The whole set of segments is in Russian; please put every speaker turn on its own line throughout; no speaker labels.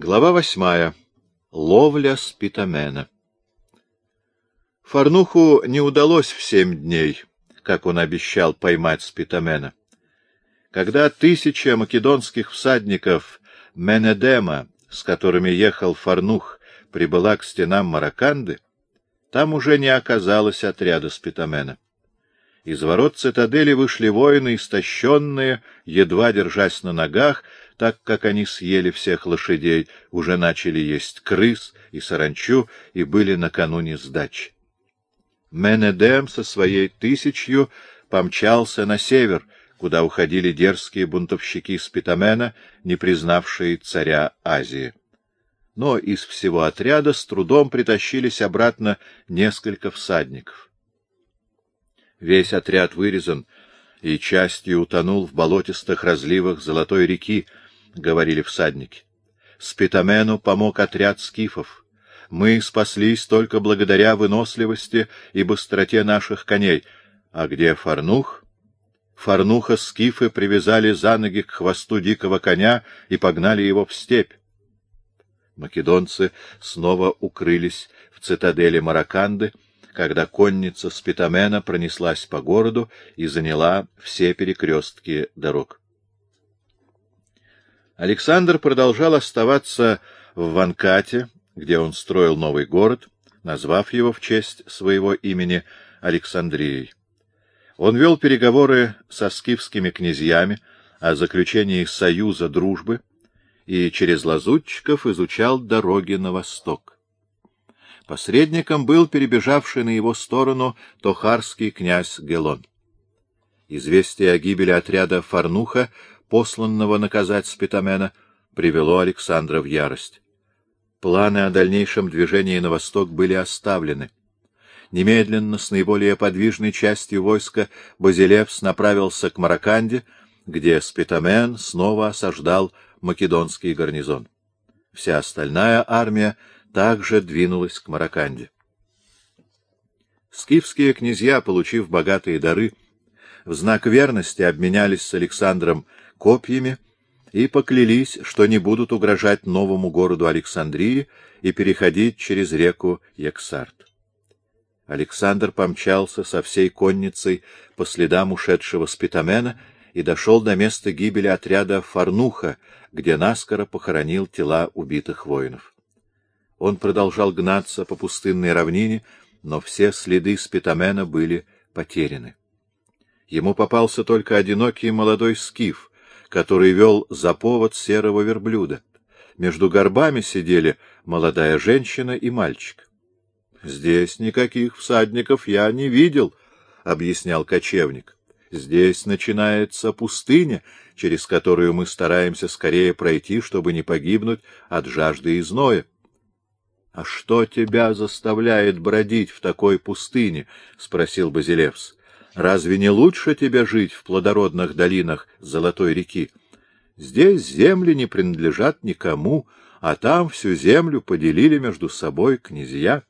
Глава восьмая. Ловля спитамена. Фарнуху не удалось в семь дней, как он обещал поймать спитамена. Когда тысяча македонских всадников Менедема, с которыми ехал Фарнух, прибыла к стенам Мараканды, там уже не оказалось отряда спитамена. Из ворот цитадели вышли воины, истощенные, едва держась на ногах, так как они съели всех лошадей, уже начали есть крыс и саранчу и были накануне сдачи. Менедем со своей тысячью помчался на север, куда уходили дерзкие бунтовщики Спитамена, не признавшие царя Азии. Но из всего отряда с трудом притащились обратно несколько всадников. Весь отряд вырезан и частью утонул в болотистых разливах Золотой реки, — говорили всадники. Спитамену помог отряд скифов. Мы спаслись только благодаря выносливости и быстроте наших коней. А где Фарнух? Фарнуха скифы привязали за ноги к хвосту дикого коня и погнали его в степь. Македонцы снова укрылись в цитадели Мараканды, когда конница Спитамена пронеслась по городу и заняла все перекрестки дорог. Александр продолжал оставаться в Ванкате, где он строил новый город, назвав его в честь своего имени Александрией. Он вел переговоры со скифскими князьями о заключении союза дружбы и через лазутчиков изучал дороги на восток. Посредником был перебежавший на его сторону тохарский князь Гелон. Известие о гибели отряда Фарнуха, посланного наказать Спитамена, привело Александра в ярость. Планы о дальнейшем движении на восток были оставлены. Немедленно с наиболее подвижной частью войска Базилевс направился к Мараканде, где Спитамен снова осаждал македонский гарнизон. Вся остальная армия также двинулась к Мараканде. Скифские князья, получив богатые дары, в знак верности обменялись с Александром копьями и поклялись, что не будут угрожать новому городу Александрии и переходить через реку Ексарт. Александр помчался со всей конницей по следам ушедшего Спитамена и дошел до места гибели отряда Фарнуха, где наскоро похоронил тела убитых воинов. Он продолжал гнаться по пустынной равнине, но все следы Спитамена были потеряны. Ему попался только одинокий молодой скиф, который вел за повод серого верблюда. Между горбами сидели молодая женщина и мальчик. — Здесь никаких всадников я не видел, — объяснял кочевник. — Здесь начинается пустыня, через которую мы стараемся скорее пройти, чтобы не погибнуть от жажды и зноя. — А что тебя заставляет бродить в такой пустыне? — спросил Базилевс. — Разве не лучше тебе жить в плодородных долинах Золотой реки? Здесь земли не принадлежат никому, а там всю землю поделили между собой князья.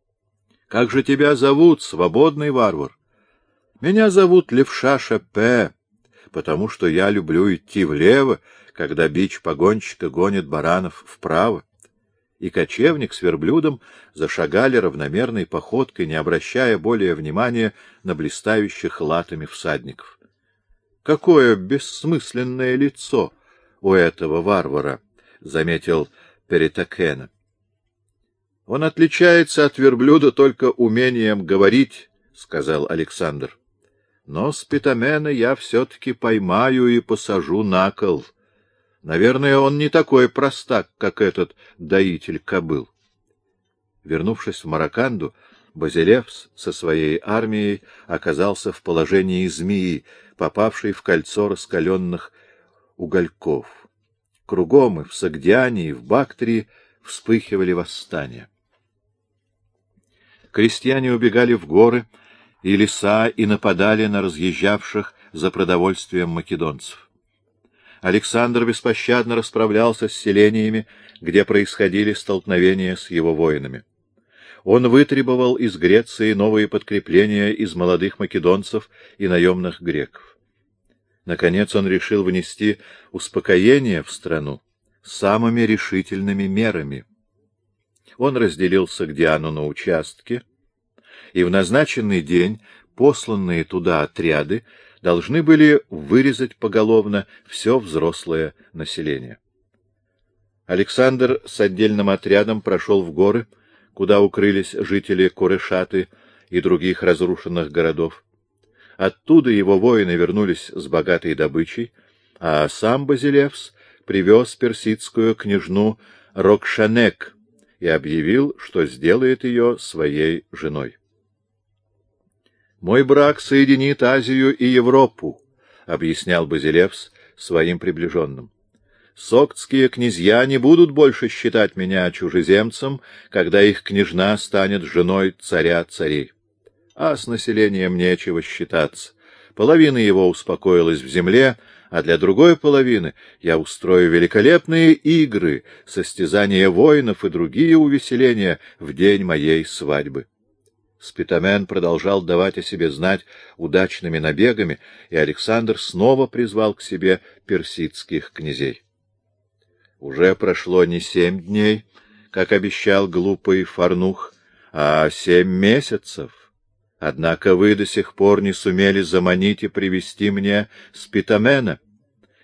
— Как же тебя зовут, свободный варвар? — Меня зовут Левша Шапе, потому что я люблю идти влево, когда бич погонщика гонит баранов вправо и кочевник с верблюдом зашагали равномерной походкой, не обращая более внимания на блистающих латами всадников. — Какое бессмысленное лицо у этого варвара! — заметил Перетакена. — Он отличается от верблюда только умением говорить, — сказал Александр. — Но спитамена я все-таки поймаю и посажу на кол. — Наверное, он не такой простак, как этот доитель кобыл. Вернувшись в Мараканду, Базилевс со своей армией оказался в положении змеи, попавшей в кольцо раскаленных угольков. Кругом и в Сагдиане, и в Бактрии вспыхивали восстания. Крестьяне убегали в горы и леса и нападали на разъезжавших за продовольствием македонцев. Александр беспощадно расправлялся с селениями, где происходили столкновения с его воинами. Он вытребовал из Греции новые подкрепления из молодых македонцев и наемных греков. Наконец он решил внести успокоение в страну, самыми решительными мерами. Он разделился к Диану на участке, и в назначенный день посланные туда отряды должны были вырезать поголовно все взрослое население. Александр с отдельным отрядом прошел в горы, куда укрылись жители Курышаты и других разрушенных городов. Оттуда его воины вернулись с богатой добычей, а сам Базилевс привез персидскую княжну Рокшанек и объявил, что сделает ее своей женой. «Мой брак соединит Азию и Европу», — объяснял Базилевс своим приближенным. «Соктские князья не будут больше считать меня чужеземцем, когда их княжна станет женой царя царей. А с населением нечего считаться. Половина его успокоилась в земле, а для другой половины я устрою великолепные игры, состязания воинов и другие увеселения в день моей свадьбы. Спитамен продолжал давать о себе знать удачными набегами, и Александр снова призвал к себе персидских князей. Уже прошло не семь дней, как обещал глупый Фарнух, а семь месяцев. Однако вы до сих пор не сумели заманить и привести мне Спитамена.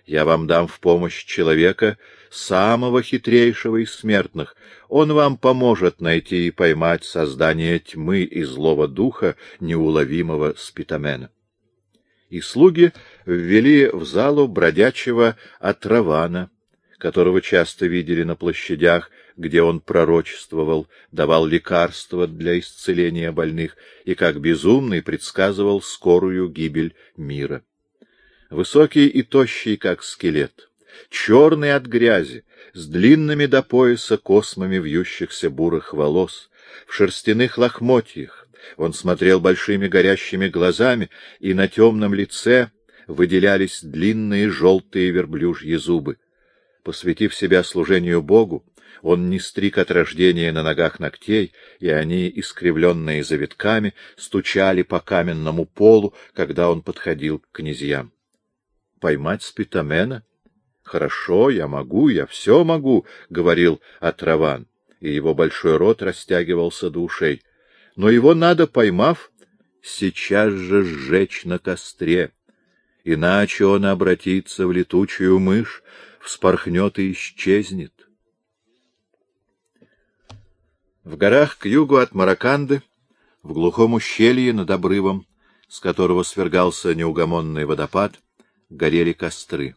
Я вам дам в помощь человека, самого хитрейшего из смертных. Он вам поможет найти и поймать создание тьмы и злого духа, неуловимого спитамена. И слуги ввели в залу бродячего Атравана, которого часто видели на площадях, где он пророчествовал, давал лекарства для исцеления больных и, как безумный, предсказывал скорую гибель мира. Высокий и тощий, как скелет, черный от грязи, с длинными до пояса космами вьющихся бурых волос, в шерстяных лохмотьях. Он смотрел большими горящими глазами, и на темном лице выделялись длинные желтые верблюжьи зубы. Посвятив себя служению Богу, он не стриг от рождения на ногах ногтей, и они, искривленные завитками, стучали по каменному полу, когда он подходил к князьям. Поймать спитамена? Хорошо, я могу, я все могу, — говорил Атраван, и его большой рот растягивался до ушей. Но его надо, поймав, сейчас же сжечь на костре, иначе он обратится в летучую мышь, вспорхнет и исчезнет. В горах к югу от Мараканды, в глухом ущелье над обрывом, с которого свергался неугомонный водопад, горели костры.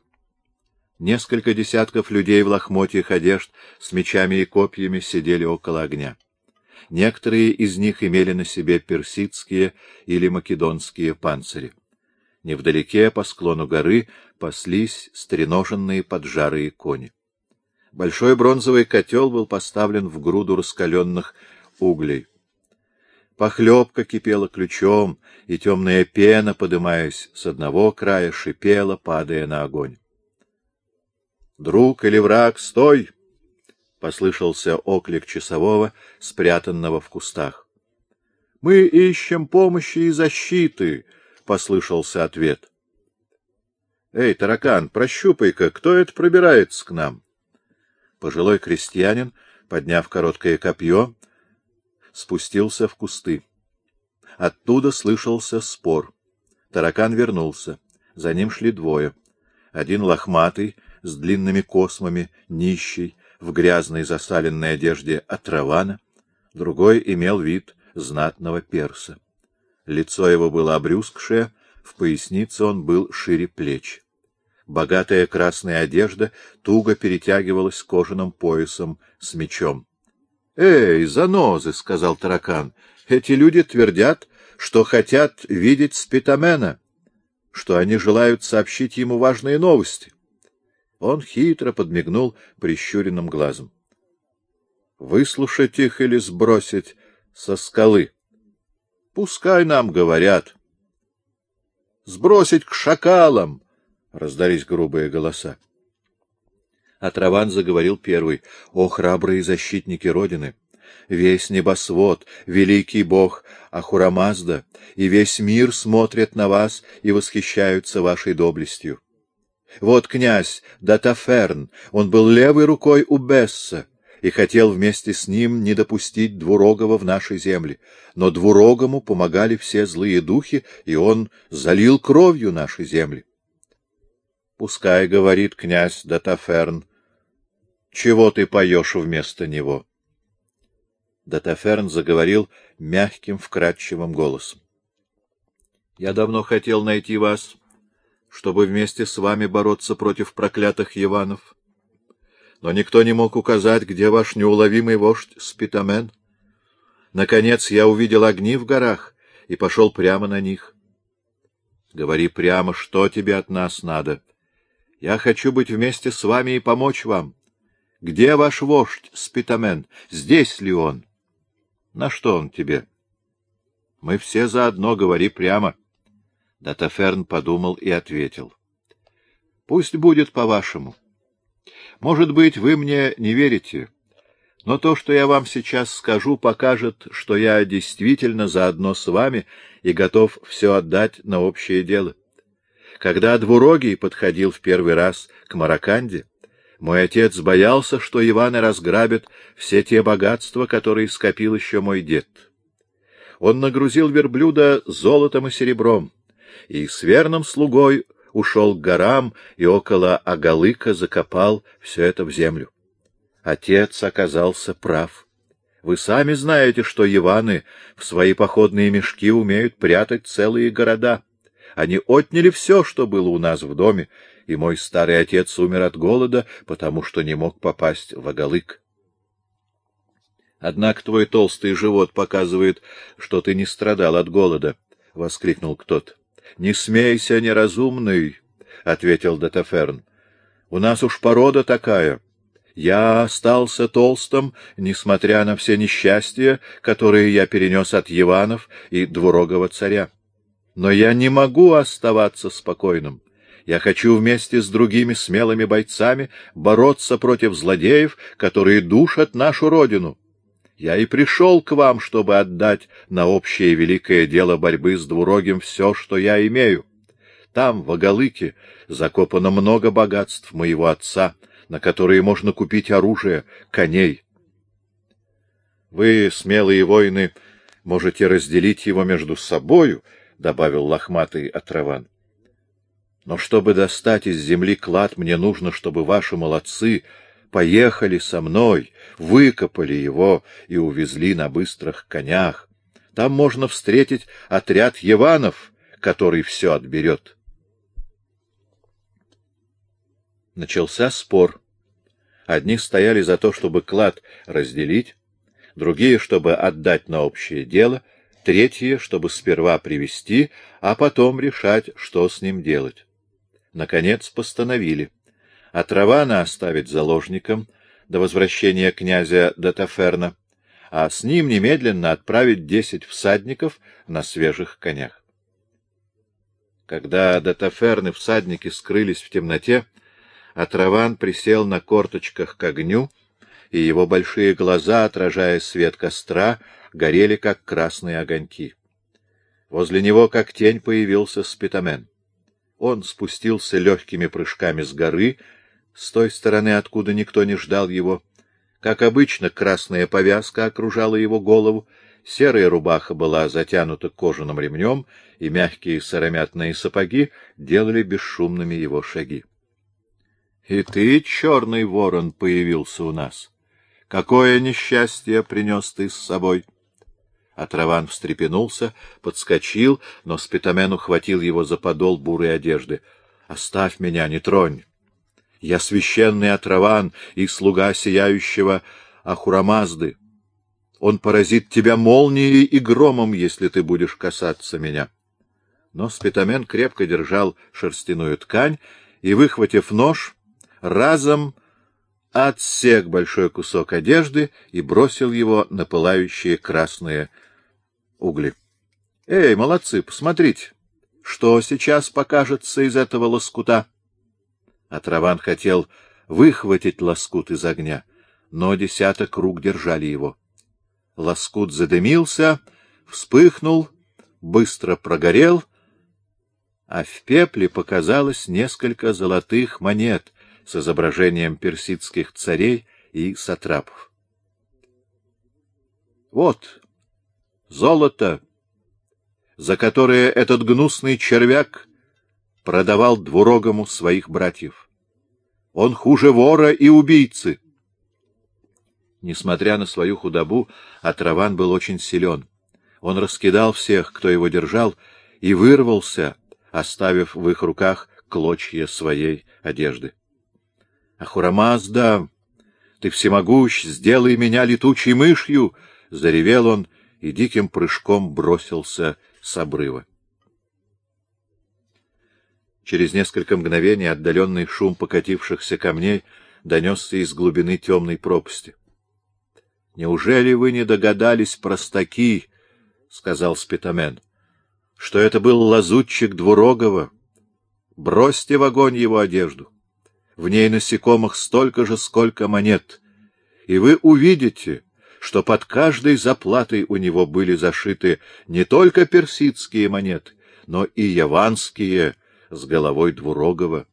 Несколько десятков людей в лохмотьях одежд с мечами и копьями сидели около огня. Некоторые из них имели на себе персидские или македонские панцири. Невдалеке по склону горы паслись стреноженные поджарые кони. Большой бронзовый котел был поставлен в груду раскаленных углей. Похлебка кипела ключом, и темная пена, подымаясь с одного края, шипела, падая на огонь. «Друг или враг, стой!» — послышался оклик часового, спрятанного в кустах. «Мы ищем помощи и защиты!» — послышался ответ. «Эй, таракан, прощупай-ка, кто это пробирается к нам?» Пожилой крестьянин, подняв короткое копье, спустился в кусты. Оттуда слышался спор. Таракан вернулся. За ним шли двое. Один лохматый, с длинными космами, нищий, в грязной засаленной одежде отравана, другой имел вид знатного перса. Лицо его было обрюзгшее, в пояснице он был шире плеч. Богатая красная одежда туго перетягивалась кожаным поясом с мечом. — Эй, занозы! — сказал таракан. — Эти люди твердят, что хотят видеть Спитамена, что они желают сообщить ему важные новости. Он хитро подмигнул прищуренным глазом. — Выслушать их или сбросить со скалы? — Пускай нам говорят. — Сбросить к шакалам! — раздались грубые голоса. А Траван заговорил первый. — О, храбрые защитники Родины! Весь небосвод, великий бог Ахурамазда, и весь мир смотрят на вас и восхищаются вашей доблестью. Вот князь Датаферн, он был левой рукой у Бесса и хотел вместе с ним не допустить Двурогого в нашей земле. Но Двурогому помогали все злые духи, и он залил кровью наши земли. Пускай, — говорит князь Датаферн, — чего ты поешь вместо него? Датаферн заговорил мягким, вкрадчивым голосом. — Я давно хотел найти вас, чтобы вместе с вами бороться против проклятых Иванов но никто не мог указать, где ваш неуловимый вождь Спитамен. Наконец я увидел огни в горах и пошел прямо на них. Говори прямо, что тебе от нас надо. Я хочу быть вместе с вами и помочь вам. Где ваш вождь Спитамен? Здесь ли он? На что он тебе? Мы все заодно, говори прямо. Датаферн подумал и ответил. Пусть будет по-вашему. Может быть, вы мне не верите, но то, что я вам сейчас скажу, покажет, что я действительно заодно с вами и готов все отдать на общее дело. Когда Двурогий подходил в первый раз к Мараканде, мой отец боялся, что Иваны разграбят все те богатства, которые скопил еще мой дед. Он нагрузил верблюда золотом и серебром, и с верным слугой ушел к горам и около Агалыка закопал все это в землю. Отец оказался прав. Вы сами знаете, что Иваны в свои походные мешки умеют прятать целые города. Они отняли все, что было у нас в доме, и мой старый отец умер от голода, потому что не мог попасть в Агалык. Однако твой толстый живот показывает, что ты не страдал от голода, — воскликнул кто-то. — Не смейся, неразумный, — ответил Датаферн. — У нас уж порода такая. Я остался толстым, несмотря на все несчастья, которые я перенес от Иванов и двурогого царя. Но я не могу оставаться спокойным. Я хочу вместе с другими смелыми бойцами бороться против злодеев, которые душат нашу родину. Я и пришел к вам, чтобы отдать на общее великое дело борьбы с двурогим все, что я имею. Там, в Агалыке, закопано много богатств моего отца, на которые можно купить оружие, коней. Вы, смелые воины, можете разделить его между собою, — добавил лохматый Отраван. Но чтобы достать из земли клад, мне нужно, чтобы ваши молодцы поехали со мной, выкопали его и увезли на быстрых конях. Там можно встретить отряд Еванов, который все отберет. Начался спор. Одни стояли за то, чтобы клад разделить, другие, чтобы отдать на общее дело, третьи, чтобы сперва привести, а потом решать, что с ним делать. Наконец постановили — а Травана оставить заложником до возвращения князя Датаферна, а с ним немедленно отправить десять всадников на свежих конях. Когда Датаферн и всадники скрылись в темноте, Атраван присел на корточках к огню, и его большие глаза, отражая свет костра, горели, как красные огоньки. Возле него, как тень, появился Спитамен. Он спустился легкими прыжками с горы, с той стороны, откуда никто не ждал его. Как обычно, красная повязка окружала его голову, серая рубаха была затянута кожаным ремнем, и мягкие сыромятные сапоги делали бесшумными его шаги. — И ты, черный ворон, появился у нас. Какое несчастье принес ты с собой? Атраван встрепенулся, подскочил, но Спитамен ухватил его за подол бурой одежды. — Оставь меня, не тронь! Я священный Атраван и слуга сияющего Ахурамазды. Он поразит тебя молнией и громом, если ты будешь касаться меня. Но Спитамен крепко держал шерстяную ткань и, выхватив нож, разом отсек большой кусок одежды и бросил его на пылающие красные угли. — Эй, молодцы, посмотрите, что сейчас покажется из этого лоскута! Атраван хотел выхватить лоскут из огня, но десяток рук держали его. Лоскут задымился, вспыхнул, быстро прогорел, а в пепле показалось несколько золотых монет с изображением персидских царей и сатрапов. Вот золото, за которое этот гнусный червяк продавал двурогому своих братьев. Он хуже вора и убийцы. Несмотря на свою худобу, Атраван был очень силен. Он раскидал всех, кто его держал, и вырвался, оставив в их руках клочья своей одежды. — Ахурамазда, ты всемогущ, сделай меня летучей мышью! — заревел он и диким прыжком бросился с обрыва. Через несколько мгновений отдаленный шум покатившихся камней донесся из глубины темной пропасти. — Неужели вы не догадались, простаки, — сказал Спитамен, — что это был лазутчик Двурогова? Бросьте в огонь его одежду. В ней насекомых столько же, сколько монет. И вы увидите, что под каждой заплатой у него были зашиты не только персидские монеты, но и яванские с головой Двурогова.